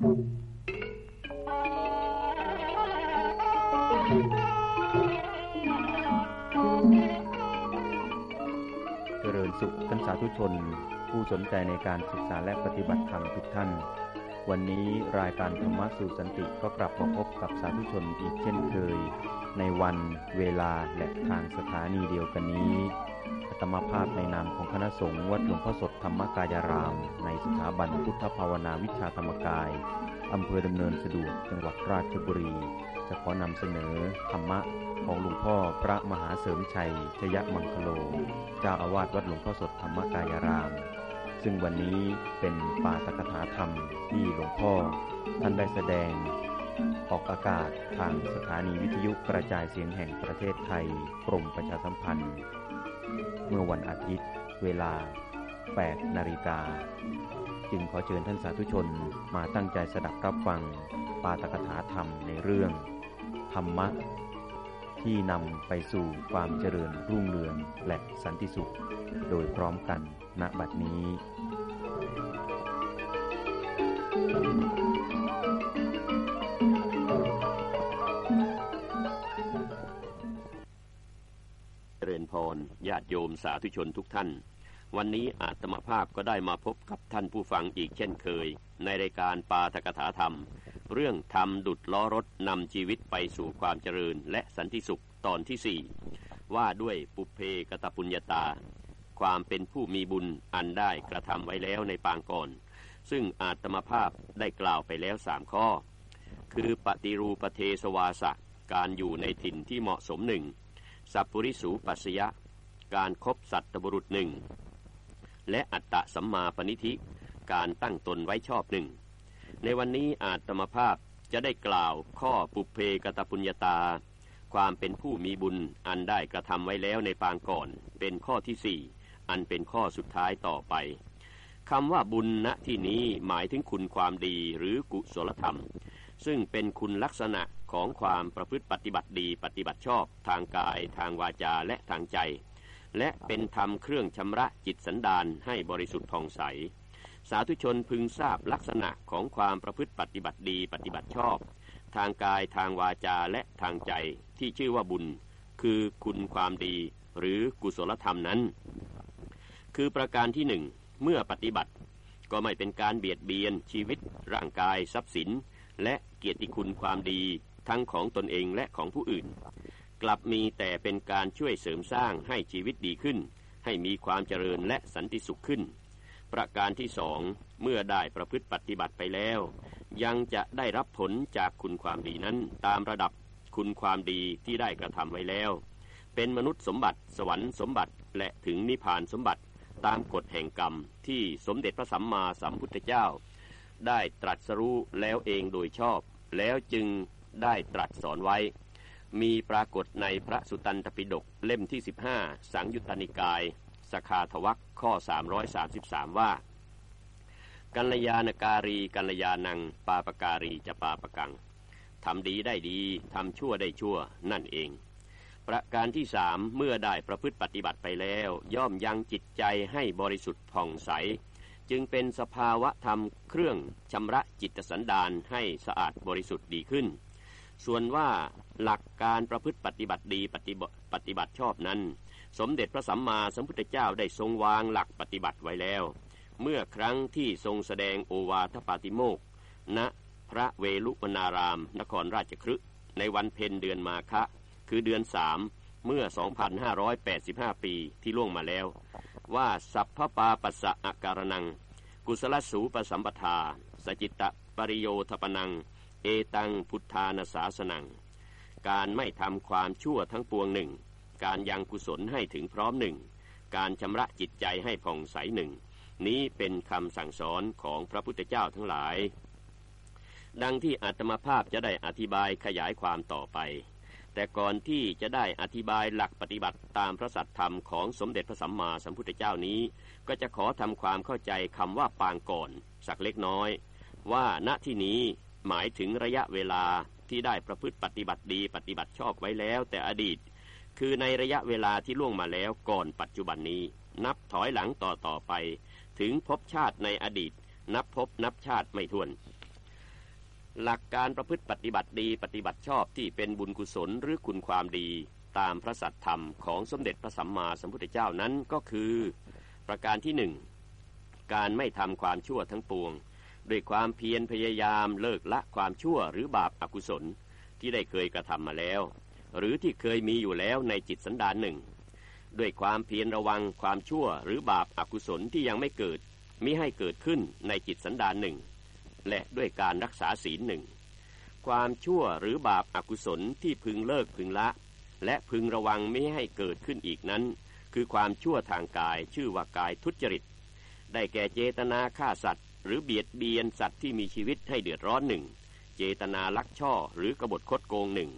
เจริญสุขท่านสาธุชน ผู้สนใจในการศึกษาและปฏิบัติธรรมทุกท่าน วันนี้รายการธรรมะสู่สันติก็กลับมาพบกับสาธุชนอีกเช่นเคย ในวันเวลาและทางสถานีเดียวกันนี้ อัตมาภาพในนามของคณะสงฆ์วัดหลวงพ่อสดธรรมกายาราม ในสถาบันพุทธภาวนาวิชาธรรมกาย อำเภอดำเนินสะดวกจังหวัดราชบุรี จะขอนำเสนอธรรมะของหลวงพ่อพระมหาเสริมชัยชยมังคโล เจ้าอาวาสวัดหลวงพ่อสดธรรมกายาราม ซึ่งวันนี้เป็นปาตกถาธรรมที่หลวงพ่อ ท่านได้แสดง ออกอากาศทางสถานีวิทยุกระจายเสียงแห่งประเทศไทยกรมประชาสัมพันธ์ เมื่อวันอาทิตย์ เวลา 8 นาฬิกา จึงขอเชิญท่านสาธุชนมาตั้งใจสดับรับฟัง ปาตกถาธรรมในเรื่อง ธรรมะ ที่นำไปสู่ความเจริญรุ่งเรืองและสันติสุข โดยพร้อมกันณบัดนี้ พร ญาติโยมสาธุชนทุกท่าน วันนี้อาตมาภาพก็ได้มาพบกับท่านผู้ฟังอีกเช่นเคย ในรายการปาทกถาธรรม เรื่องธรรมดุดล้อรถนำชีวิตไปสู่ความเจริญและสันติสุขตอนที่สี่ว่าด้วยปุเพกตปุญญาตา ความเป็นผู้มีบุญอันได้กระทำไว้แล้วในปางก่อน ซึ่งอาตมาภาพได้กล่าวไปแล้วสามข้อ คือปฏิรูปเทสวาสะการอยู่ในถิ่นที่เหมาะสมหนึ่ง สัพปริสูปัสยะ การครบสัตบุรุษหนึ่ง และอัตตะสัมมาปณิธิ การตั้งตนไว้ชอบหนึ่ง ในวันนี้อาตมภาพจะได้กล่าวข้อปุเพกตปุญญาตา ความเป็นผู้มีบุญอันได้กระทำไว้แล้วในปางก่อน เป็นข้อที่สี่อันเป็นข้อสุดท้ายต่อไปคำว่าบุญณที่นี้หมายถึงคุณความดีหรือกุศลธรรม ซึ่งเป็นคุณลักษณะ ของความประพฤติปฏิบัติดีปฏิบัติชอบ ทางกาย ทางวาจาและทางใจ และเป็นธรรมเครื่องชำระจิตสันดานให้บริสุทธิ์ผ่องใส สาธุชนพึงทราบลักษณะของความประพฤติปฏิบัติดีปฏิบัติชอบ ทางกายทางวาจาและทางใจที่ชื่อว่าบุญ คือคุณความดี หรือกุศลธรรมนั้น คือประการที่หนึ่งเมื่อปฏิบัติก็ไม่เป็นการเบียดเบียนชีวิตร่างกายทรัพย์สิน และเกียรติคุณความดี ทั้งของตนเองและของผู้อื่น กลับมีแต่เป็นการช่วยเสริมสร้างให้ชีวิตดีขึ้น ให้มีความเจริญและสันติสุขขึ้น ประการที่สองเมื่อได้ประพฤติปฏิบัติไปแล้ว ยังจะได้รับผลจากคุณความดีนั้นตามระดับคุณความดีที่ได้กระทำไว้แล้ว เป็นมนุษย์สมบัติ สวรรค์สมบัติและถึงนิพพานสมบัติตามกฎแห่งกรรมที่สมเด็จพระสัมมาสัมพุทธเจ้า ได้ตรัสรู้แล้วเองโดยชอบ แล้วจึง ได้ตรัสสอนไว้ มีปรากฏในพระสุตันตปิฎกเล่มที่ 15 สังยุตตนิกาย สคาทวักข้อ 333 ว่า กัลยาณการีกัลยาณัง ปาปการีจะปาปกังทำดีได้ดี ทำชั่วได้ชั่วนั่นเอง ประการที่สามเมื่อได้ประพฤติปฏิบัติไปแล้ว ย่อมยังจิตใจให้บริสุทธิ์ผ่องใส จึงเป็นสภาวะธรรมเครื่องชำระจิตสันดานให้สะอาดบริสุทธิ์ดีขึ้น ส่วนว่าหลักการประพฤติปฏิบัติดีปฏิบัติปฏิบัติชอบนั้น สมเด็จพระสัมมาสัมพุทธเจ้าได้ทรงวางหลักปฏิบัติไว้แล้ว เมื่อครั้งที่ทรงแสดงโอวาทปาติโมกข์ณพระเวลุวนาราม นครราชครึในวันเพ็ญเดือนมาคะ คือเดือนสามเมื่อ 2585 ปีที่ล่วงมาแล้ว ว่าสัพพปาปัสสะอาการนัง กุศลสูปสัมปทา สจิตตปริโยทปนัง เอตังพุทธานาสาสนัง การไม่ทำความชั่วทั้งปวงหนึ่ง การยังกุศลให้ถึงพร้อมหนึ่ง การชำระจิตใจให้ผ่องใสหนึ่ง นี้เป็นคำสั่งสอนของพระพุทธเจ้าทั้งหลาย ดังที่อาตมาภาพจะได้อธิบายขยายความต่อไป แต่ก่อนที่จะได้อธิบายหลักปฏิบัติตามพระสัทธรรมของสมเด็จพระสัมมาสัมพุทธเจ้านี้ ก็จะขอทำความเข้าใจคำว่าปางก่อน สักเล็กน้อย ว่าณที่นี้ หมายถึงระยะเวลาที่ได้ประพฤติปฏิบัติดี ปฏิบัติชอบไว้แล้ว แต่อดีต คือในระยะเวลาที่ล่วงมาแล้วก่อนปัจจุบันนี้ นับถอยหลังต่อต่อไป ถึงภพชาติในอดีต นับภพนับชาติไม่ถ้วน หลักการประพฤติปฏิบัติดี ปฏิบัติชอบที่เป็นบุญกุศลหรือคุณความดี ตามพระสัตธรรมของสมเด็จพระสัมมาสัมพุทธเจ้านั้นก็คือ ประการที่หนึ่งการไม่ทำความชั่วทั้งปวง ด้วยความเพียรพยายามเลิกละความชั่วหรือบาปอากุศลที่ได้เคยกระทำมาแล้ว หรือที่เคยมีอยู่แล้วในจิตสันดานหนึ่ง ด้วยความเพียรระวังความชั่วหรือบาปอากุศลที่ยังไม่เกิดมิให้เกิดขึ้นในจิตสันดานหนึ่ง และด้วยการรักษาศีลหนึ่ง ความชั่วหรือบาปอากุศลที่พึงเลิกพึงละ และพึงระวังไม่ให้เกิดขึ้นอีกนั้น คือความชั่วทางกายชื่อว่ากายทุจริต ได้แก่เจตนาฆ่าสัตว์ หรือเบียดเบียนสัตว์ที่มีชีวิตให้เดือดร้อนหนึ่ง เจตนาลักช่อหรือกบฏคดโกงหนึ่ง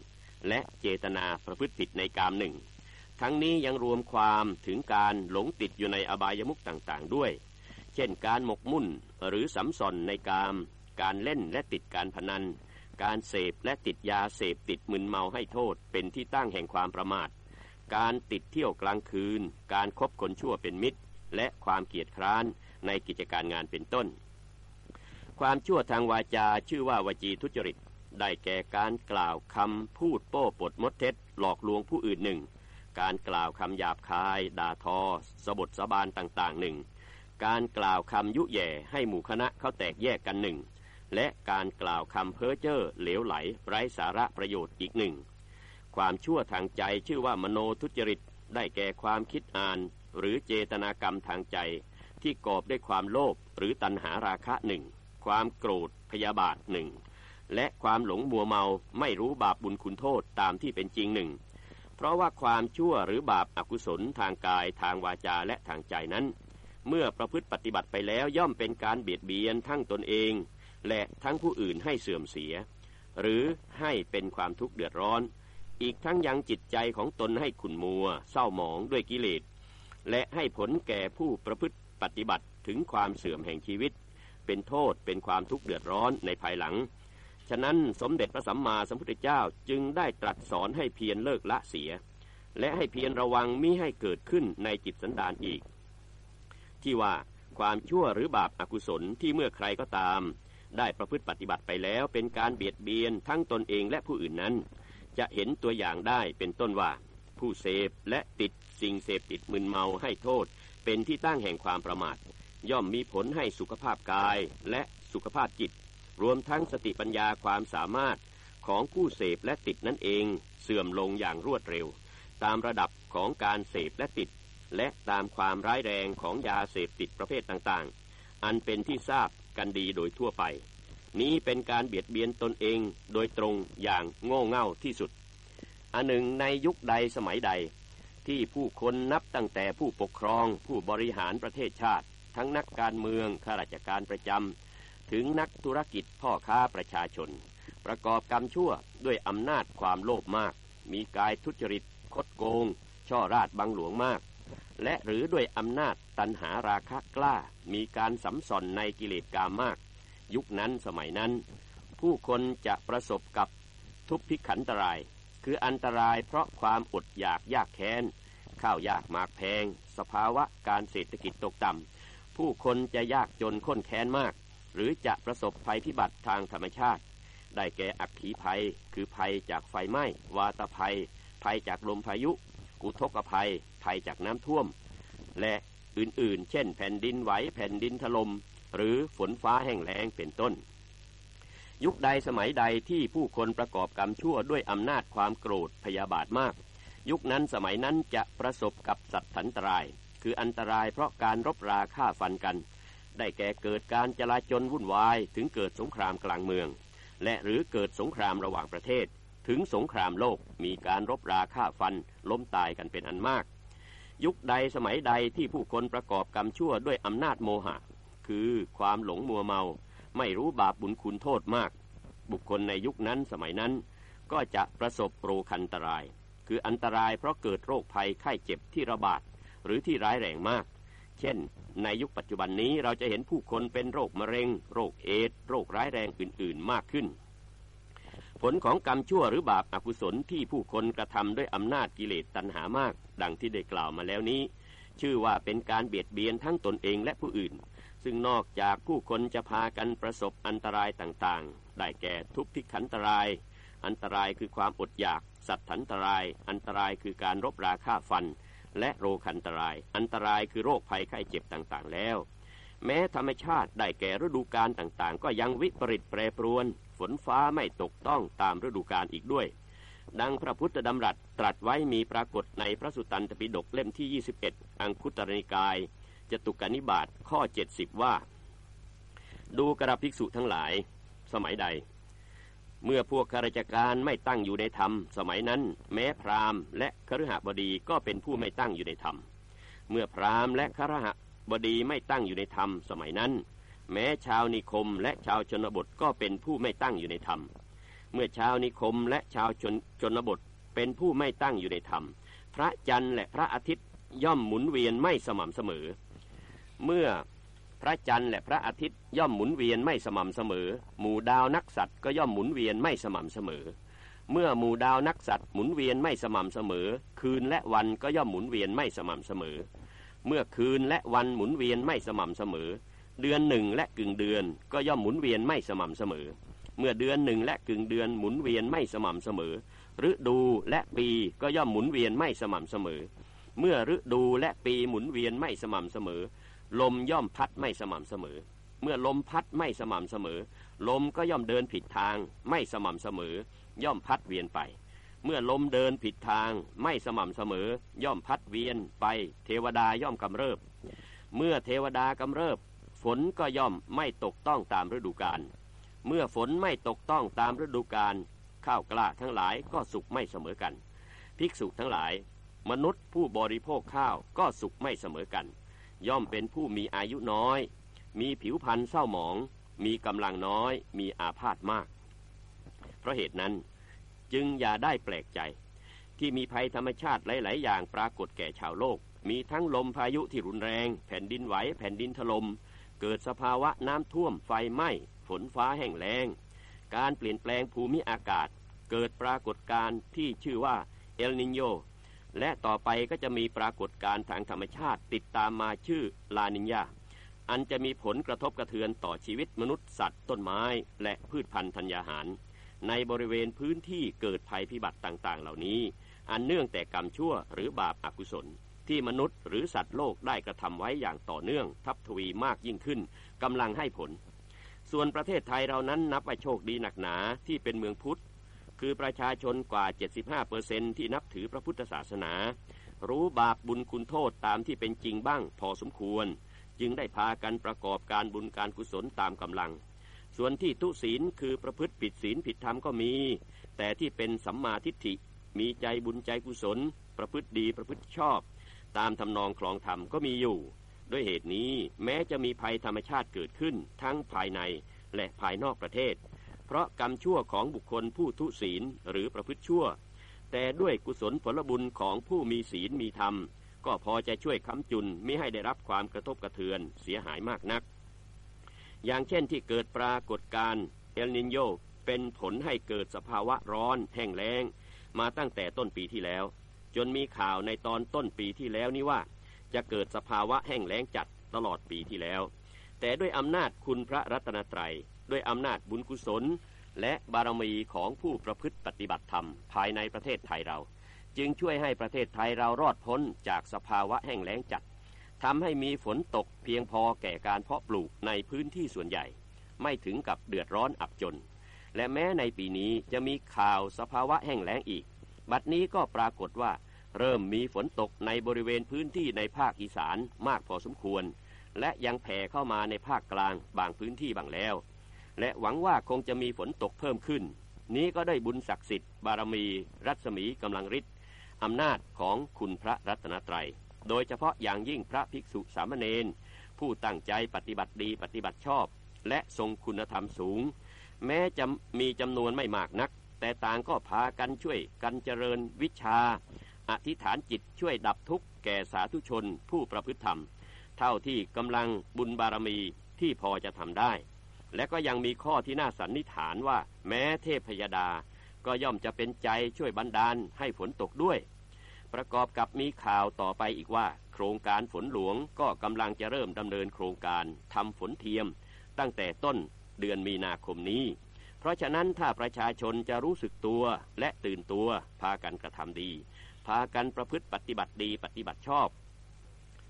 และเจตนาประพฤติผิดในกามหนึ่ง ทั้งนี้ยังรวมความถึงการหลงติดอยู่ในอบายมุขต่างๆด้วย เช่นการหมกมุ่นหรือสัมสอนในกาม การเล่นและติดการพนัน การเสพและติดยาเสพติดมึนเมาให้โทษ เป็นที่ตั้งแห่งความประมาท การติดเที่ยวกลางคืน การครบคนชั่วเป็นมิตร และความเกียจคร้านในกิจการงานเป็นต้น ความชั่วทางวาจาชื่อว่าวจีทุจริต ได้แก่การกล่าวคำพูดโป้ปดมดเท็จ หลอกลวงผู้อื่นหนึ่ง การกล่าวคำหยาบคาย ด่าทอ สบทสบานต่างๆหนึ่ง การกล่าวคำยุแย่ให้หมู่คณะเขาแตกแยกกันหนึ่ง และการกล่าวคำเพ้อเจ้อเหลวไหล ไร้สาระประโยชน์อีกหนึ่ง ความชั่วทางใจชื่อว่ามโนทุจริต ได้แก่ความคิดอ่าน หรือเจตนากรรมทางใจ ที่กอบด้วยความโลภหรือตัณหาราคะหนึ่ง ความโกรธพยาบาทหนึ่งและความหลงมัวเมาไม่รู้บาปบุญคุณโทษตามที่เป็นจริงหนึ่งเพราะว่าความชั่วหรือบาปอากุศลทางกายทางวาจาและทางใจนั้น เมื่อประพฤติปฏิบัติไปแล้วย่อมเป็นการเบียดเบียนทั้งตนเอง และทั้งผู้อื่นให้เสื่อมเสีย หรือให้เป็นความทุกข์เดือดร้อน อีกทั้งยังจิตใจของตนให้ขุ่นมัว เศร้าหมองด้วยกิเลสและให้ผลแก่ผู้ประพฤติปฏิบัติถึงความเสื่อมแห่งชีวิต เป็นโทษเป็นความทุกข์เดือดร้อนในภายหลัง ฉะนั้นสมเด็จพระสัมมาสัมพุทธเจ้าจึงได้ตรัสสอนให้เพียรเลิกละเสีย และให้เพียรระวังมิให้เกิดขึ้นในจิตสันดานอีก ที่ว่าความชั่วหรือบาปอากุศลที่เมื่อใครก็ตาม ได้ประพฤติปฏิบัติไปแล้วเป็นการเบียดเบียนทั้งตนเองและผู้อื่นนั้น จะเห็นตัวอย่างได้เป็นต้นว่า ผู้เสพและติดสิ่งเสพติดมึนเมาให้โทษ เป็นที่ตั้งแห่งความประมาท ย่อมมีผลให้สุขภาพกายและสุขภาพจิต รวมทั้งสติปัญญาความสามารถของผู้เสพและติดนั่นเองเสื่อมลงอย่างรวดเร็ว ตามระดับของการเสพและติด และตามความร้ายแรงของยาเสพติดประเภทต่างๆ อันเป็นที่ทราบกันดีโดยทั่วไป นี้เป็นการเบียดเบียนตนเองโดยตรงอย่างโง่เง่าที่สุด อันหนึ่งในยุคใดสมัยใด ที่ผู้คนนับตั้งแต่ผู้ปกครองผู้บริหารประเทศชาติ ทั้งนักการเมืองข้าราชการประจำถึงนักธุรกิจพ่อค้าประชาชน ประกอบกรรมชั่วด้วยอำนาจความโลภมาก มีกายทุจริต คดโกง ช่อราดบังหลวงมาก และหรือด้วยอำนาจตันหาราคะกล้า มีการสัมสอนในกิเลสกามมาก ยุคนั้นสมัยนั้น ผู้คนจะประสบกับทุกพิขันตราย คืออันตรายเพราะความอดอยากยากแค้นข้าวยากมากแพง สภาวะการเศรษฐกิจตกต่ำ ผู้คนจะยากจนข้นแค้นมาก หรือจะประสบภัยพิบัติทางธรรมชาติ ได้แก่อักขีภัย คือภัยจากไฟไหม้ วาตภัย ภัยจากลมพายุ อุทกภัย ภัยจากน้ำท่วม และอื่นๆ เช่น แผ่นดินไหวแผ่นดินถลม่มหรือฝนฟ้าแห้งแล้งเป็นต้น ยุคใดสมัยใดที่ผู้คนประกอบกรรมชั่วด้วยอำนาจความโกรธพยาบาทมาก ยุคนั้นสมัยนั้นจะประสบกับสัตว์สันตราย คืออันตรายเพราะการรบราฆ่าฟันกัน ได้แก่เกิดการจลาจลวุ่นวายถึงเกิดสงครามกลางเมือง และหรือเกิดสงครามระหว่างประเทศ ถึงสงครามโลกมีการรบราฆ่าฟัน ล้มตายกันเป็นอันมาก ยุคใดสมัยใดที่ผู้คนประกอบกรรมชั่วด้วยอำนาจโมหะ คือความหลงมัวเมา ไม่รู้บาปบุญคุณโทษมาก บุคคลในยุคนั้นสมัยนั้น ก็จะประสบโรคันตราย คืออันตรายเพราะเกิดโรคภัยไข้เจ็บที่ระบาด หรือที่ร้ายแรงมาก เช่น ในยุคปัจจุบันนี้เราจะเห็นผู้คนเป็นโรคมะเร็ง โรคเอดโรคร้ายแรงอื่น ๆ มากขึ้น ผลของกรรมชั่วหรือบาปอกุศลที่ผู้คนกระทำด้วยอำนาจกิเลสตัณหามาก ดังที่ได้กล่าวมาแล้วนี้ ชื่อว่าเป็นการเบียดเบียนทั้งตนเองและผู้อื่น ซึ่งนอกจากผู้คนจะพากันประสบอันตรายต่างๆ ได้แก่ทุพพิขันตราย อันตรายคือความอดอยาก สัตว์อันตราย อันตรายคือการรบราฆ่าฟัน และโรคันตราย อันตรายคือโรคภัยไข้เจ็บต่างๆแล้ว แม้ธรรมชาติได้แก่ฤดูกาลต่างๆ ก็ยังวิปริตแปรปรวน ฝนฟ้าไม่ตกต้องตามฤดูกาลอีกด้วย ดังพระพุทธดำรัสตรัสไว้มีปรากฏในพระสุตตันตปิฎกเล่มที่ 21 อังคุตรนิกายจตุกนิบาตข้อ 70 ว่า ดูกระภิกษุทั้งหลาย สมัยใด เมื่อพวกข้าราชการไม่ตั้งอยู่ในธรรม สมัยนั้น แม้พราหมณ์และคฤหบดีก็เป็นผู้ไม่ตั้งอยู่ในธรรม เมื่อพราหมณ์และคฤหบดีไม่ตั้งอยู่ในธรรม สมัยนั้น แม้ชาวนิคมและชาวชนบทก็เป็นผู้ไม่ตั้งอยู่ในธรรม เมื่อชาวนิคมและชาวชนชนบทเป็นผู้ไม่ตั้งอยู่ในธรรม พระจันทร์และพระอาทิตย์ย่อมหมุนเวียนไม่สม่ำเสมอ เมื่อ พระจันทร์และพระอาทิตย์ย่อมหมุนเวียนไม่สม่ำเสมอ หมู่ดาวนักสัตว์ก็ย่อมหมุนเวียนไม่สม่ำเสมอ เมื่อหมู่ดาวนักสัตว์หมุนเวียนไม่สม่ำเสมอ คืนและวันก็ย่อมหมุนเวียนไม่สม่ำเสมอ เมื่อคืนและวันหมุนเวียนไม่สม่ำเสมอ เดือนหนึ่งและกึ่งเดือนก็ย่อมหมุนเวียนไม่สม่ำเสมอ เมื่อเดือนหนึ่งและกึ่งเดือนหมุนเวียนไม่สม่ำเสมอ ฤดูและปีก็ย่อมหมุนเวียนไม่สม่ำเสมอ เมื่อฤดูและปีหมุนเวียนไม่สม่ำเสมอ ลมย่อมพัดไม่สม่ำเสมอ เมื่อลมพัดไม่สม่ำเสมอ ลมก็ย่อมเดินผิดทางไม่สม่ำเสมอ ย่อมพัดเวียนไป เมื่อลมเดินผิดทางไม่สม่ำเสมอ ย่อมพัดเวียนไป เทวดาย่อมกำเริบ เมื่อเทวดากำเริบ ฝนก็ย่อมไม่ตกต้องตามฤดูกาล เมื่อฝนไม่ตกต้องตามฤดูกาลข้าวกล้าทั้งหลายก็สุกไม่เสมอกัน ภิกษุทั้งหลาย มนุษย์ผู้บริโภคข้าวก็สุกไม่เสมอกัน ย่อมเป็นผู้มีอายุน้อย มีผิวพรรณเศร้าหมอง มีกำลังน้อย มีอาพาธมาก เพราะเหตุนั้นจึงอย่าได้แปลกใจ ที่มีภัยธรรมชาติหลาย ๆ อย่างปรากฏแก่ชาวโลก มีทั้งลมพายุที่รุนแรง แผ่นดินไหวแผ่นดินถลม่มเกิดสภาวะน้ำท่วมไฟไหม้ ฝนฟ้าแห้งแล้ง การเปลี่ยนแปลงภูมิอากาศ เกิดปรากฏการณ์ที่ชื่อว่าเอลนิโย และต่อไปก็จะมีปรากฏการณ์ทางธรรมชาติติดตามมาชื่อลานิญญาอันจะมีผลกระทบกระเทือนต่อชีวิตมนุษย์สัตว์ต้นไม้และพืชพันธุ์ธัญญาหาร ในบริเวณพื้นที่เกิดภัยพิบัติต่าง ๆ เหล่านี้ อันเนื่องแต่กรรมชั่วหรือบาปอากุศล ที่มนุษย์หรือสัตว์โลกได้กระทำไว้อย่างต่อเนื่อง ทับทวีมากยิ่งขึ้นกำลังให้ผล ส่วนประเทศไทยเรานั้นนับว่าโชคดีหนักหนาที่เป็นเมืองพุทธ คือประชาชนกว่า 75%ที่นับถือพระพุทธศาสนา รู้บาปบุญคุณโทษตามที่เป็นจริงบ้างพอสมควร จึงได้พากันประกอบการบุญการกุศลตามกำลัง ส่วนที่ทุศีลคือประพฤติผิดศีลผิดธรรมก็มี แต่ที่เป็นสัมมาทิฏฐิ มีใจบุญใจกุศล ประพฤติดีประพฤติชอบ ตามทำนองคลองธรรมก็มีอยู่ ด้วยเหตุนี้แม้จะมีภัยธรรมชาติเกิดขึ้นทั้งภายในและภายนอกประเทศ เพราะกรรมชั่วของบุคคลผู้ทุศีลหรือประพฤติชั่ว แต่ด้วยกุศลผลบุญของผู้มีศีลมีธรรม ก็พอจะช่วยค้ำจุนไม่ให้ได้รับความกระทบกระเทือนเสียหายมากนัก อย่างเช่นที่เกิดปรากฏการณ์เอลนินโยเป็นผลให้เกิดสภาวะร้อนแห้งแล้ง มาตั้งแต่ต้นปีที่แล้ว จนมีข่าวในตอนต้นปีที่แล้วนี้ว่า จะเกิดสภาวะแห้งแล้งจัดตลอดปีที่แล้ว แต่ด้วยอำนาจคุณพระรัตนตรัย ด้วยอำนาจบุญกุศล และบารมีของผู้ประพฤติปฏิบัติธรรม ภายในประเทศไทยเรา จึงช่วยให้ประเทศไทยเรารอดพ้นจากสภาวะแห้งแล้งจัดทำให้มีฝนตกเพียงพอแก่การเพาะปลูกในพื้นที่ส่วนใหญ่ ไม่ถึงกับเดือดร้อนอับจน และแม้ในปีนี้จะมีข่าวสภาวะแห้งแล้งอีก บัดนี้ก็ปรากฏว่า เริ่มมีฝนตกในบริเวณพื้นที่ในภาคอีสานมากพอสมควร และยังแผ่เข้ามาในภาคกลางบางพื้นที่บางแล้ว และหวังว่าคงจะมีฝนตกเพิ่มขึ้น นี้ก็ได้บุญศักดิ์สิทธิ์บารมี รัศมีกำลังฤทธิ์อำนาจของคุณพระรัตนตรัย โดยเฉพาะอย่างยิ่งพระภิกษุสามเณรผู้ตั้งใจปฏิบัติดีปฏิบัติชอบ และทรงคุณธรรมสูง แม้จะมีจำนวนไม่มากนัก แต่ต่างก็พากันช่วยกันเจริญวิชา อธิษฐานจิตช่วยดับทุกข์แก่สาธุชนผู้ประพฤติธรรม เท่าที่กำลังบุญบารมีที่พอจะทำได้ และก็ยังมีข้อที่น่าสันนิษฐานว่า แม้เทพพยดา ก็ย่อมจะเป็นใจช่วยบันดาลให้ฝนตกด้วย ประกอบกับมีข่าวต่อไปอีกว่า โครงการฝนหลวงก็กำลังจะเริ่มดำเนินโครงการทำฝนเทียม ตั้งแต่ต้นเดือนมีนาคมนี้ เพราะฉะนั้นถ้าประชาชนจะรู้สึกตัวและตื่นตัวพากันกระทำดี พากันประพฤติปฏิบัติดีปฏิบัติชอบ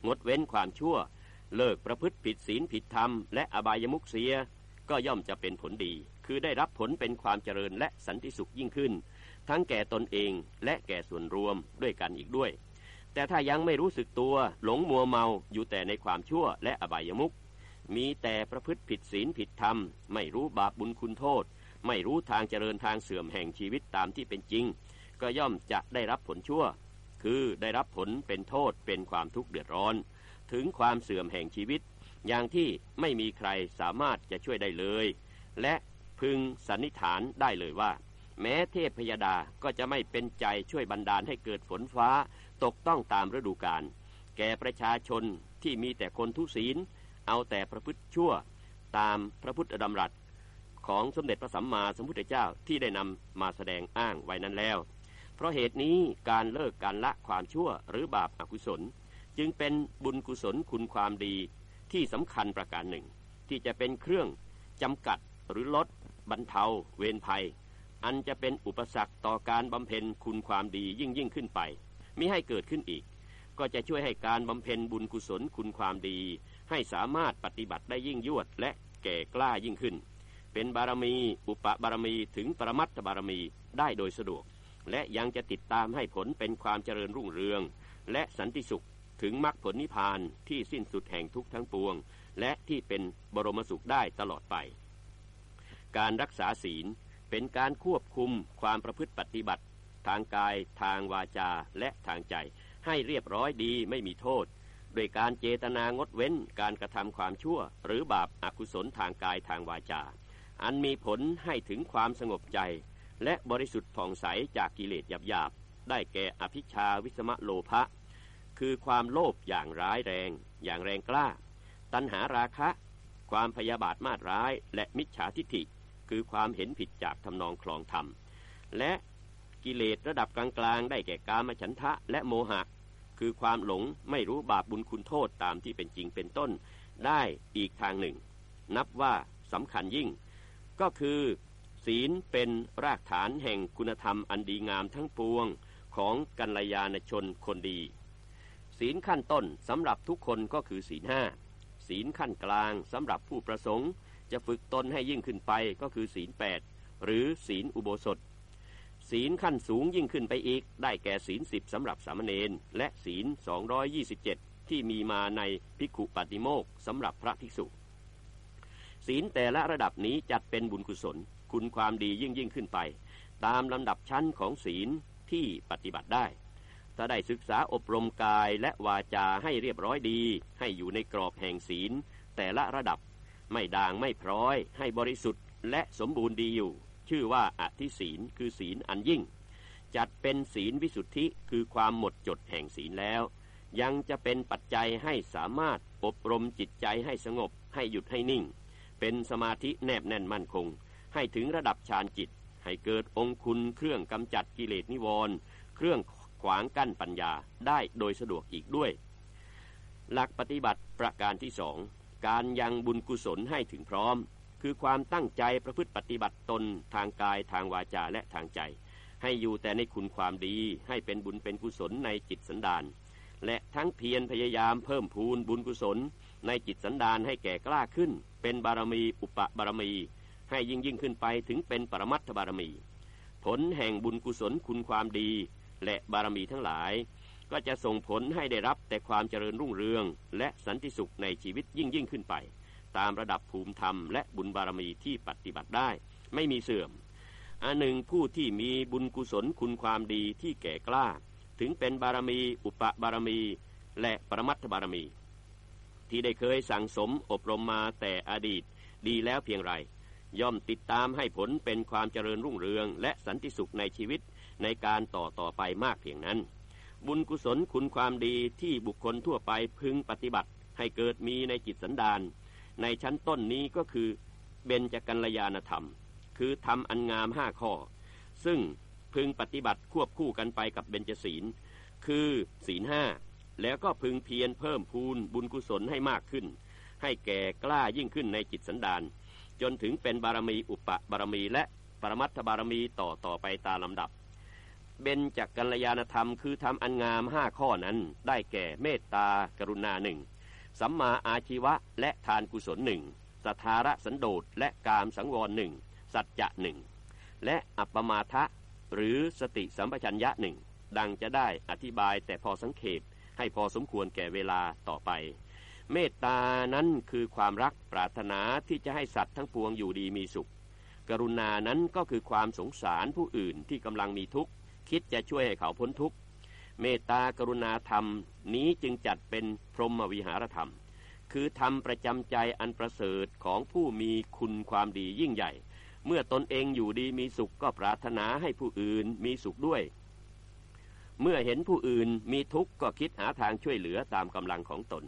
งดเว้นความชั่ว เลิกประพฤติผิดศีลผิดธรรมและอบายมุขเสีย ก็ย่อมจะเป็นผลดี คือได้รับผลเป็นความเจริญและสันติสุขยิ่งขึ้น ทั้งแก่ตนเองและแก่ส่วนรวมด้วยกันอีกด้วย แต่ถ้ายังไม่รู้สึกตัวหลงมัวเมาอยู่แต่ในความชั่วและอบายมุขมีแต่ประพฤติผิดศีลผิดธรรม ไม่รู้บาปบุญคุณโทษ ไม่รู้ทางเจริญทางเสื่อมแห่งชีวิตตามที่เป็นจริง ก็ย่อมจะได้รับผลชั่ว คือได้รับผลเป็นโทษเป็นความทุกข์เดือดร้อน ถึงความเสื่อมแห่งชีวิต อย่างที่ไม่มีใครสามารถจะช่วยได้เลย และพึงสันนิษฐานได้เลยว่า แม้เทพพยดาก็จะไม่เป็นใจช่วยบันดาลให้เกิดฝนฟ้าตกต้องตามฤดูกาลแก่ประชาชนที่มีแต่คนทุศีล เอาแต่ประพฤติชั่วตามพระพุทธดำรัสของสมเด็จพระสัมมาสัมพุทธเจ้าที่ได้นำมาแสดงอ้างไว้นั้นแล้ว เพราะเหตุนี้การเลิกการละความชั่วหรือบาปอากุศล จึงเป็นบุญกุศลคุณความดี ที่สำคัญประการหนึ่ง ที่จะเป็นเครื่องจำกัดหรือลด บรรเทา เวรภัย อันจะเป็นอุปสรรคต่อการบำเพ็ญคุณความดียิ่งยิ่งขึ้นไปมิให้เกิดขึ้นอีก ก็จะช่วยให้การบำเพ็ญบุญกุศลคุณความดี ให้สามารถปฏิบัติได้ยิ่งยวดและแก่กล้ายิ่งขึ้น เป็นบารมี อุปบารมีถึงปรมัตถบารมีได้โดยสะดวก และยังจะติดตามให้ผลเป็นความเจริญรุ่งเรือง และสันติสุข ถึงมรรคผลนิพพานที่สิ้นสุดแห่งทุกทั้งปวง และที่เป็นบรมสุขได้ตลอดไป การรักษาศีลเป็นการควบคุมความประพฤติปฏิบัติ ทางกายทางวาจาและทางใจ ให้เรียบร้อยดีไม่มีโทษโดยการเจตนางดเว้นการกระทำความชั่ว หรือบาปอากุศลทางกายทางวาจา อันมีผลให้ถึงความสงบใจ และบริสุทธิ์ผ่องใสจากกิเลสหยาบๆได้แก่อภิชาวิสมะโลภะ คือความโลภอย่างร้ายแรง อย่างแรงกล้า ตัณหาราคะ ความพยาบาทมาดร้าย และมิจฉาทิฐิ คือความเห็นผิดจากทำนองคลองธรรม และกิเลสระดับกลางๆ ได้แก่กามฉันทะและโมหะ คือความหลงไม่รู้บาปบุญคุณโทษตามที่เป็นจริงเป็นต้น ได้อีกทางหนึ่ง นับว่าสำคัญยิ่ง ก็คือ ศีลเป็นรากฐานแห่งคุณธรรมอันดีงามทั้งปวงของกัลยาณชนคนดี ศีลขั้นต้นสำหรับทุกคนก็คือศีลห้าศีลขั้นกลางสำหรับผู้ประสงค์ จะฝึกตนให้ยิ่งขึ้นไปก็คือศีลแปดหรือศีลอุโบสถ ศีลขั้นสูงยิ่งขึ้นไปอีก ได้แก่ศีลสิบสำหรับสามเณรและศีล 227 ที่มีมาในภิกขุปาติโมกสำหรับพระภิกษุ ศีลแต่ละระดับนี้จัดเป็นบุญกุศล คุณความดียิ่งยิ่งขึ้นไป ตามลำดับชั้นของศีลที่ปฏิบัติได้ ถ้าได้ศึกษาอบรมกายและวาจาให้เรียบร้อยดี ให้อยู่ในกรอบแห่งศีล แต่ละระดับไม่ด่างไม่พร้อย ให้บริสุทธิ์และสมบูรณ์ดีอยู่ ชื่อว่าอธิศีลคือศีลอันยิ่ง จัดเป็นศีลวิสุทธิคือความหมดจดแห่งศีลแล้ว ยังจะเป็นปัจจัยให้สามารถอบรมจิตใจให้สงบ ให้หยุดให้นิ่ง เป็นสมาธิแนบแน่นมั่นคง ให้ถึงระดับฌานจิต ให้เกิดองคุณเครื่องกำจัดกิเลสนิวรณ์เครื่อง ขวางกั้นปัญญาได้โดยสะดวกอีกด้วย หลักปฏิบัติประการที่สองการยังบุญกุศลให้ถึงพร้อม คือความตั้งใจประพฤติปฏิบัติตนทางกายทางวาจาและทางใจ ให้อยู่แต่ในคุณความดีให้เป็นบุญเป็นกุศลในจิตสันดานและทั้งเพียรพยายามเพิ่มพูนบุญกุศล ในจิตสันดานให้แก่กล้าขึ้น เป็นบารมีอุปบารมี ให้ยิ่งยิ่งขึ้นไปถึงเป็นปรมัตถบารมี ผลแห่งบุญกุศลคุณความดี และบารมีทั้งหลาย ก็จะส่งผลให้ได้รับแต่ความเจริญรุ่งเรือง และสันติสุขในชีวิตยิ่งยิ่งขึ้นไป ตามระดับภูมิธรรมและบุญบารมีที่ปฏิบัติได้ ไม่มีเสื่อมอันหนึ่งผู้ที่มีบุญกุศลคุณความดีที่แก่กล้า ถึงเป็นบารมี อุปบารมี และปรมัตถบารมี ที่ได้เคยสั่งสมอบรมมาแต่อดีต ดีแล้วเพียงไร ย่อมติดตามให้ผลเป็นความเจริญรุ่งเรือง และสันติสุขในชีวิต ในการต่อต่อไปมากเพียงนั้น บุญกุศลคุณความดีที่บุคคลทั่วไปพึงปฏิบัติ ให้เกิดมีในจิตสันดานในชั้นต้นนี้ก็คือเบญจกัลยาณธรรม คือทำอันงามห้าข้อ ซึ่งพึงปฏิบัติควบคู่กันไปกับเบญจศีล คือศีลห้าแล้วก็พึงเพียรเพิ่มพูนบุญกุศลให้มากขึ้น ให้แก่กล้ายิ่งขึ้นในจิตสันดานจนถึงเป็นบารมีอุปบารมีและปรมัตถบารมีต่อต่อไปตามลำดับ เบญจากกัลยาณธรรมคือทำอันงามห้าข้อนั้น ได้แก่เมตตากรุณาหนึ่งสัมมาอาชีวะและทานกุศลหนึ่งสทาระสันโดษและกามสังวรหนึ่งสัจจะหนึ่งและอัปปมาทะหรือสติสัมปชัญญะหนึ่งดังจะได้อธิบายแต่พอสังเขปให้พอสมควรแก่เวลาต่อไป เมตตานั้นคือความรักปรารถนาที่จะให้สัตว์ทั้งปวงอยู่ดีมีสุข กรุณานั้นก็คือความสงสารผู้อื่นที่กำลังมีทุกข์ คิดจะช่วยให้เขาพ้นทุกข์เมตตากรุณาธรรมนี้จึงจัดเป็นพรหมวิหารธรรม คือธรรมประจำใจอันประเสริฐของผู้มีคุณความดียิ่งใหญ่ เมื่อตนเองอยู่ดีมีสุขก็ปรารถนาให้ผู้อื่นมีสุขด้วย เมื่อเห็นผู้อื่นมีทุกข์ก็คิดหาทางช่วยเหลือตามกำลังของตน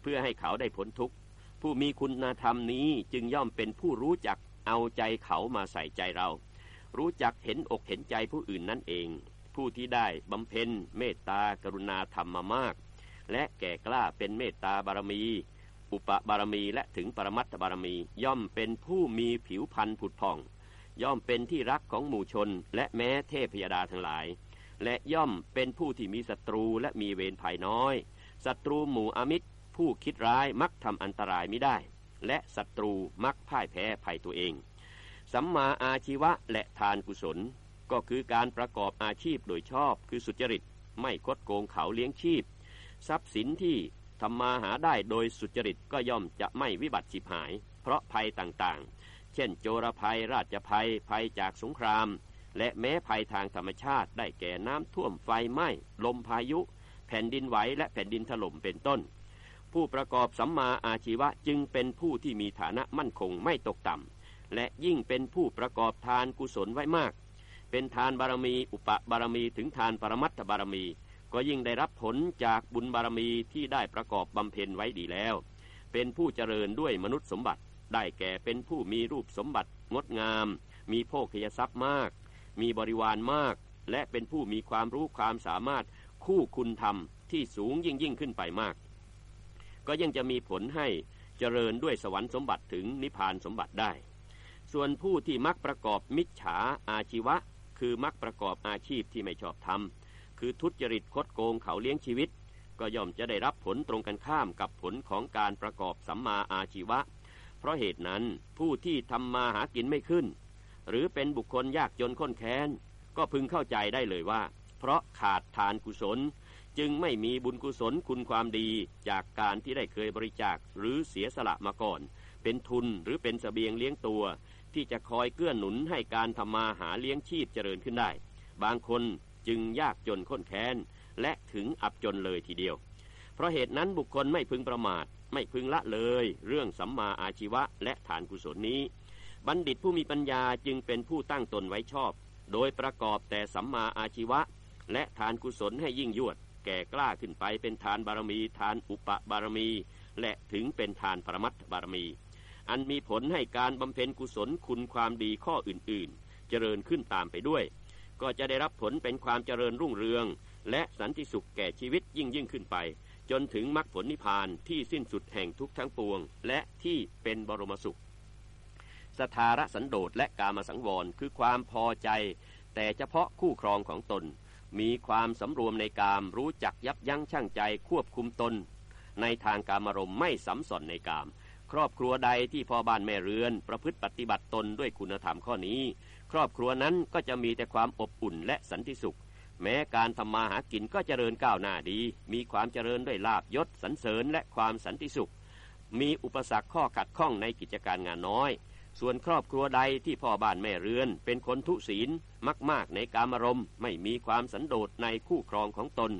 เพื่อให้เขาได้พ้นทุกข์ผู้มีคุณธรรมนี้จึงย่อมเป็นผู้รู้จักเอาใจเขามาใส่ใจเรา รู้จักเห็นอกเห็นใจผู้อื่นนั่นเอง ผู้ที่ได้บำเพ็ญเมตตากรุณาธรรมมามาก และแก่กล้าเป็นเมตตาบารมี อุปบารมีและถึงปรมัตถบารมี ย่อมเป็นผู้มีผิวพรรณผุดผ่อง ย่อมเป็นที่รักของหมู่ชน และแม้เทพยดาทั้งหลาย และย่อมเป็นผู้ที่มีศัตรูและมีเวรภัยน้อยศัตรูหมู่อมิตร ผู้คิดร้ายมักทำอันตรายไม่ได้ และศัตรูมักพ่ายแพ้ภัยตัวเอง สัมมาอาชีวะและทานกุศล ก็คือการประกอบอาชีพโดยชอบ คือสุจริต ไม่คดโกงเขาเลี้ยงชีพ ทรัพย์สินที่ทำมาหาได้โดยสุจริตก็ย่อมจะไม่วิบัติฉิบหาย เพราะภัยต่างๆ เช่น โจรภัย ราชภัย ภัยจากสงคราม และแม้ภัยทางธรรมชาติได้แก่น้ำท่วมไฟไหม้ลมพายุ แผ่นดินไหวและแผ่นดินถล่มเป็นต้น ผู้ประกอบสัมมาอาชีวะจึงเป็นผู้ที่มีฐานะมั่นคงไม่ตกต่ำ และยิ่งเป็นผู้ประกอบทานกุศลไว้มาก เป็นทานบารมี อุปบารมีถึงทานปรมัตถบารมี ก็ยิ่งได้รับผลจากบุญบารมีที่ได้ประกอบบำเพ็ญไว้ดีแล้ว เป็นผู้เจริญด้วยมนุษย์สมบัติ ได้แก่เป็นผู้มีรูปสมบัติงดงาม มีโภคยทรัพย์มาก มีบริวารมาก และเป็นผู้มีความรู้ความสามารถคู่คุณธรรมที่สูงยิ่งยิ่งขึ้นไปมาก ก็ยังจะมีผลให้เจริญด้วยสวรรค์สมบัติถึงนิพพานสมบัติได้ ส่วนผู้ที่มักประกอบมิจฉาอาชีวะ คือมักประกอบอาชีพที่ไม่ชอบธรรมคือทุจริตคดโกงเขาเลี้ยงชีวิต ก็ย่อมจะได้รับผลตรงกันข้ามกับผลของการประกอบสัมมาอาชีวะ เพราะเหตุนั้นผู้ที่ทำมาหากินไม่ขึ้น หรือเป็นบุคคลยากจนข้นแค้น ก็พึงเข้าใจได้เลยว่า เพราะขาดทานกุศล จึงไม่มีบุญกุศลคุณความดีจากการที่ได้เคยบริจาคหรือเสียสละมาก่อน เป็นทุนหรือเป็นสเสบียงเลี้ยงตัว ที่จะคอยเกื้อหนุนให้การทำมาหาเลี้ยงชีพเจริญขึ้นได้ บางคนจึงยากจนข้นแค้น และถึงอับจนเลยทีเดียว เพราะเหตุนั้นบุคคลไม่พึงประมาท ไม่พึงละเลย เรื่องสัมมาอาชีวะและฐานกุศลนี้ บัณฑิตผู้มีปัญญาจึงเป็นผู้ตั้งตนไว้ชอบ โดยประกอบแต่สัมมาอาชีวะ และทานกุศลให้ยิ่งยวด แก่กล้าขึ้นไปเป็นทานบารมี ทานอุปบารมี และถึงเป็นทานปรมัตถบารมี อันมีผลให้การบำเพ็ญกุศลคุณความดีข้ออื่นๆ เจริญขึ้นตามไปด้วย ก็จะได้รับผลเป็นความเจริญรุ่งเรือง และสันติสุขแก่ชีวิตยิ่งยิ่งขึ้นไป จนถึงมรรคผลนิพพานที่สิ้นสุดแห่งทุกทั้งปวง และที่เป็นบรมสุขสถาระสันโดษและกามสังวรคือความพอใจ แต่เฉพาะคู่ครองของตน มีความสำรวมในกามรู้จักยับยั้งชั่งใจควบคุมตน ในทางการมรมไม่สัมสอนในกาม ครอบครัวใดที่พ่อบ้านแม่เรือน ประพฤติปฏิบัติตนด้วยคุณธรรมข้อนี้ ครอบครัวนั้นก็จะมีแต่ความอบอุ่นและสันติสุข แม้การทำมาหากินก็เจริญก้าวหน้าดี มีความเจริญด้วยลาบยศสันเสริญและความสันติสุข มีอุปสรรคข้อขัดข้องในกิจการงานน้อย ส่วนครอบครัวใดที่พ่อบ้านแม่เรือน เป็นคนทุศีลมากๆในกามารมณ์ไม่มีความสันโดษในคู่ครองของตน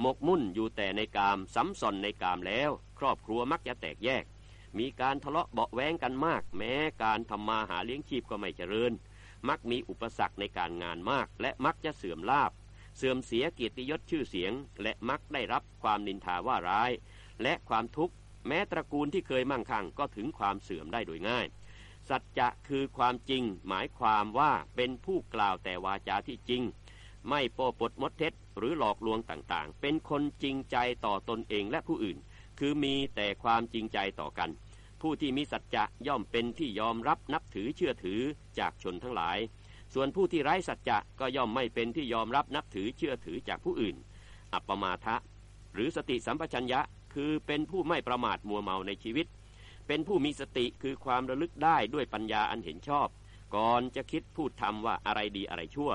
หมกมุ่นอยู่แต่ในกามซ้ำซ้อนในกามแล้ว ครอบครัวมักจะแตกแยก มีการทะเลาะเบาแวงกันมาก แม้การทำมาหาเลี้ยงชีพก็ไม่เจริญ มักมีอุปสรรคในการงานมาก และมักจะเสื่อมลาบ เสื่อมเสียเกียรติยศชื่อเสียง และมักได้รับความนินทาว่าร้าย และความทุกข์ แม้ตระกูลที่เคยมั่งคั่งก็ถึงความเสื่อมได้โดยง่าย สัจจะคือความจริง หมายความว่าเป็นผู้กล่าวแต่วาจาที่จริง ไม่โปปดมดเท็จ หรือหลอกลวงต่างๆ เป็นคนจริงใจต่อตนเองและผู้อื่น คือมีแต่ความจริงใจต่อกัน ผู้ที่มีสัจจะย่อมเป็นที่ยอมรับนับถือเชื่อถือจากชนทั้งหลาย ส่วนผู้ที่ไร้สัจจะก็ย่อมไม่เป็นที่ยอมรับนับถือเชื่อถือจากผู้อื่น อัปปมาทะ หรือสติสัมปชัญญะคือเป็นผู้ไม่ประมาทมัวเมาในชีวิต เป็นผู้มีสติคือความระลึกได้ด้วยปัญญาอันเห็นชอบ ก่อนจะคิดพูดทำว่าอะไรดีอะไรชั่ว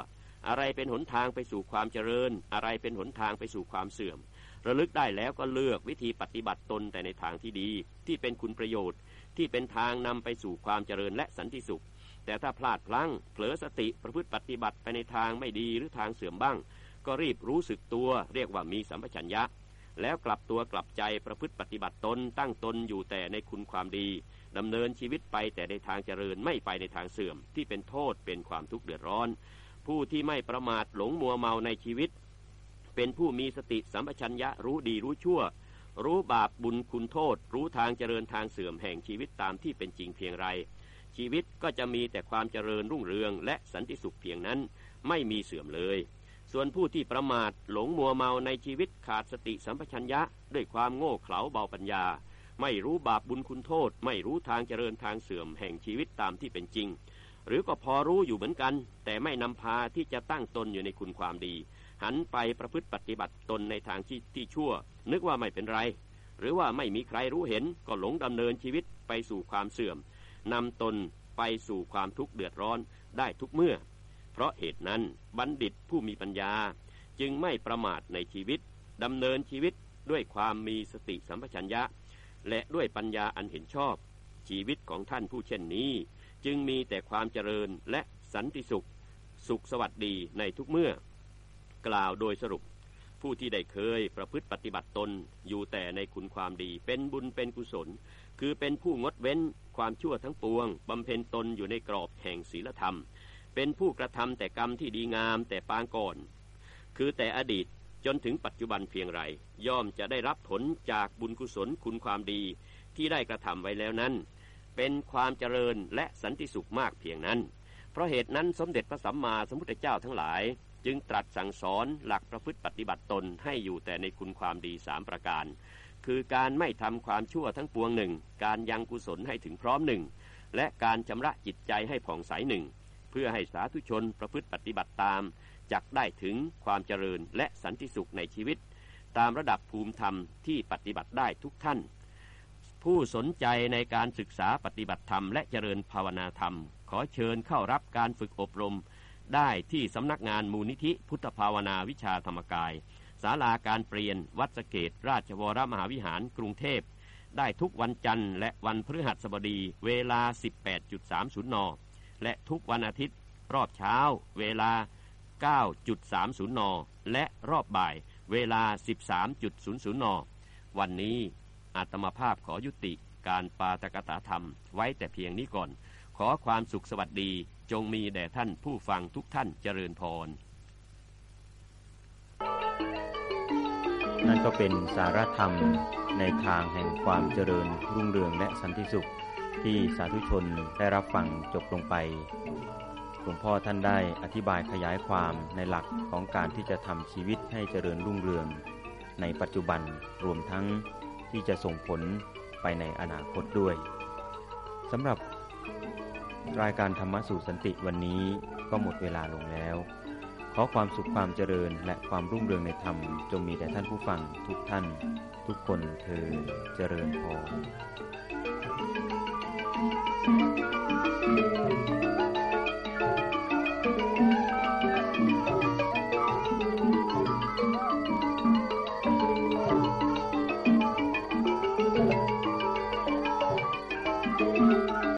อะไรเป็นหนทางไปสู่ความเจริญ อะไรเป็นหนทางไปสู่ความเสื่อม ระลึกได้แล้วก็เลือกวิธีปฏิบัติตนแต่ในทางที่ดี ที่เป็นคุณประโยชน์ ที่เป็นทางนำไปสู่ความเจริญและสันติสุข แต่ถ้าพลาดพลั้งเผลอสติประพฤติปฏิบัติไปในทางไม่ดีหรือทางเสื่อมบ้าง ก็รีบรู้สึกตัว เรียกว่ามีสัมปชัญญะ แล้วกลับตัวกลับใจประพฤติปฏิบัติตน ตั้งตนอยู่แต่ในคุณความดีดำเนินชีวิตไปแต่ในทางเจริญไม่ไปในทางเสื่อม ที่เป็นโทษเป็นความทุกข์เดือดร้อน ผู้ที่ไม่ประมาทหลงมัวเมาในชีวิต เป็นผู้มีสติสัมปชัญญะรู้ดีรู้ชั่ว รู้บาปบุญคุณโทษ รู้ทางเจริญทางเสื่อมแห่งชีวิตตามที่เป็นจริงเพียงไร ชีวิตก็จะมีแต่ความเจริญรุ่งเรืองและสันติสุขเพียงนั้น ไม่มีเสื่อมเลย ส่วนผู้ที่ประมาทหลงมัวเมาในชีวิตขาดสติสัมปชัญญะ ด้วยความโง่เขลาเบาปัญญา ไม่รู้บาปบุญคุณโทษ ไม่รู้ทางเจริญทางเสื่อมแห่งชีวิตตามที่เป็นจริง หรือก็พอรู้อยู่เหมือนกัน แต่ไม่นำพาที่จะตั้งตนอยู่ในคุณความดี หันไปประพฤติปฏิบัติตนในทางที่ที่ชั่ว นึกว่าไม่เป็นไร หรือว่าไม่มีใครรู้เห็นก็หลงดำเนินชีวิตไปสู่ความเสื่อมนำตนไปสู่ความทุกข์เดือดร้อนได้ทุกเมื่อ เพราะเหตุนั้นบัณฑิตผู้มีปัญญา จึงไม่ประมาทในชีวิตดำเนินชีวิตด้วยความมีสติสัมปชัญญะ และด้วยปัญญาอันเห็นชอบ ชีวิตของท่านผู้เช่นนี้ จึงมีแต่ความเจริญและสันติสุข สุขสวัสดีในทุกเมื่อ กล่าวโดยสรุป ผู้ที่ได้เคยประพฤติปฏิบัติตนอยู่แต่ในคุณความดี เป็นบุญเป็นกุศล คือเป็นผู้งดเว้นความชั่วทั้งปวงบำเพ็ญตนอยู่ในกรอบแห่งศีลธรรม เป็นผู้กระทำแต่กรรมที่ดีงามแต่ปางก่อน คือแต่อดีตจนถึงปัจจุบันเพียงไร ย่อมจะได้รับผลจากบุญกุศลคุณความดีที่ได้กระทำไว้แล้วนั้น เป็นความเจริญและสันติสุขมากเพียงนั้น เพราะเหตุนั้นสมเด็จพระสัมมาสัมพุทธเจ้าทั้งหลาย จึงตรัสสั่งสอนหลักประพฤติปฏิบัติตนให้อยู่แต่ในคุณความดีสามประการ คือการไม่ทำความชั่วทั้งปวงหนึ่ง การยังกุศลให้ถึงพร้อมหนึ่ง และการชำระจิตใจให้ผ่องใสหนึ่ง เพื่อให้สาธุชนประพฤติปฏิบัติตามจักได้ถึงความเจริญและสันติสุขในชีวิต ตามระดับภูมิธรรมที่ปฏิบัติได้ทุกท่าน ผู้สนใจในการศึกษาปฏิบัติธรรมและเจริญภาวนาธรรม ขอเชิญเข้ารับการฝึกอบรม ได้ที่สำนักงานมูลนิธิพุทธภาวนาวิชาธรรมกายศาลาการเปลี่ยน วัดสเกต ราชวรมหาวิหารกรุงเทพ ได้ทุกวันจันทร์และวันพฤหัสบดีเวลา 18.30 น และทุกวันอาทิตย์รอบเช้าเวลา 9.30 น และรอบบ่ายเวลา 13.00 น วันนี้อาตมาภาพขอยุติการปาตกถาธรรมไว้แต่เพียงนี้ก่อน ขอความสุขสวัสดีจงมีแด่ท่านผู้ฟังทุกท่านเจริญพร นั่นก็เป็นสารธรรมในทางแห่งความเจริญรุ่งเรืองและสันติสุขที่สาธุชนได้รับฟังจบลงไป หลวงพ่อท่านได้อธิบายขยายความในหลักของการที่จะทำชีวิตให้เจริญรุ่งเรือง ในปัจจุบันรวมทั้งที่จะส่งผลไปในอนาคตด้วยสำหรับ รายการธรรมสู่สันติวันนี้ก็หมดเวลาลงแล้ว ขอความสุขความเจริญและความรุ่งเรืองในธรรม จงมีแด่ท่านผู้ฟังทุกท่าน ทุกคนเธอเจริญพร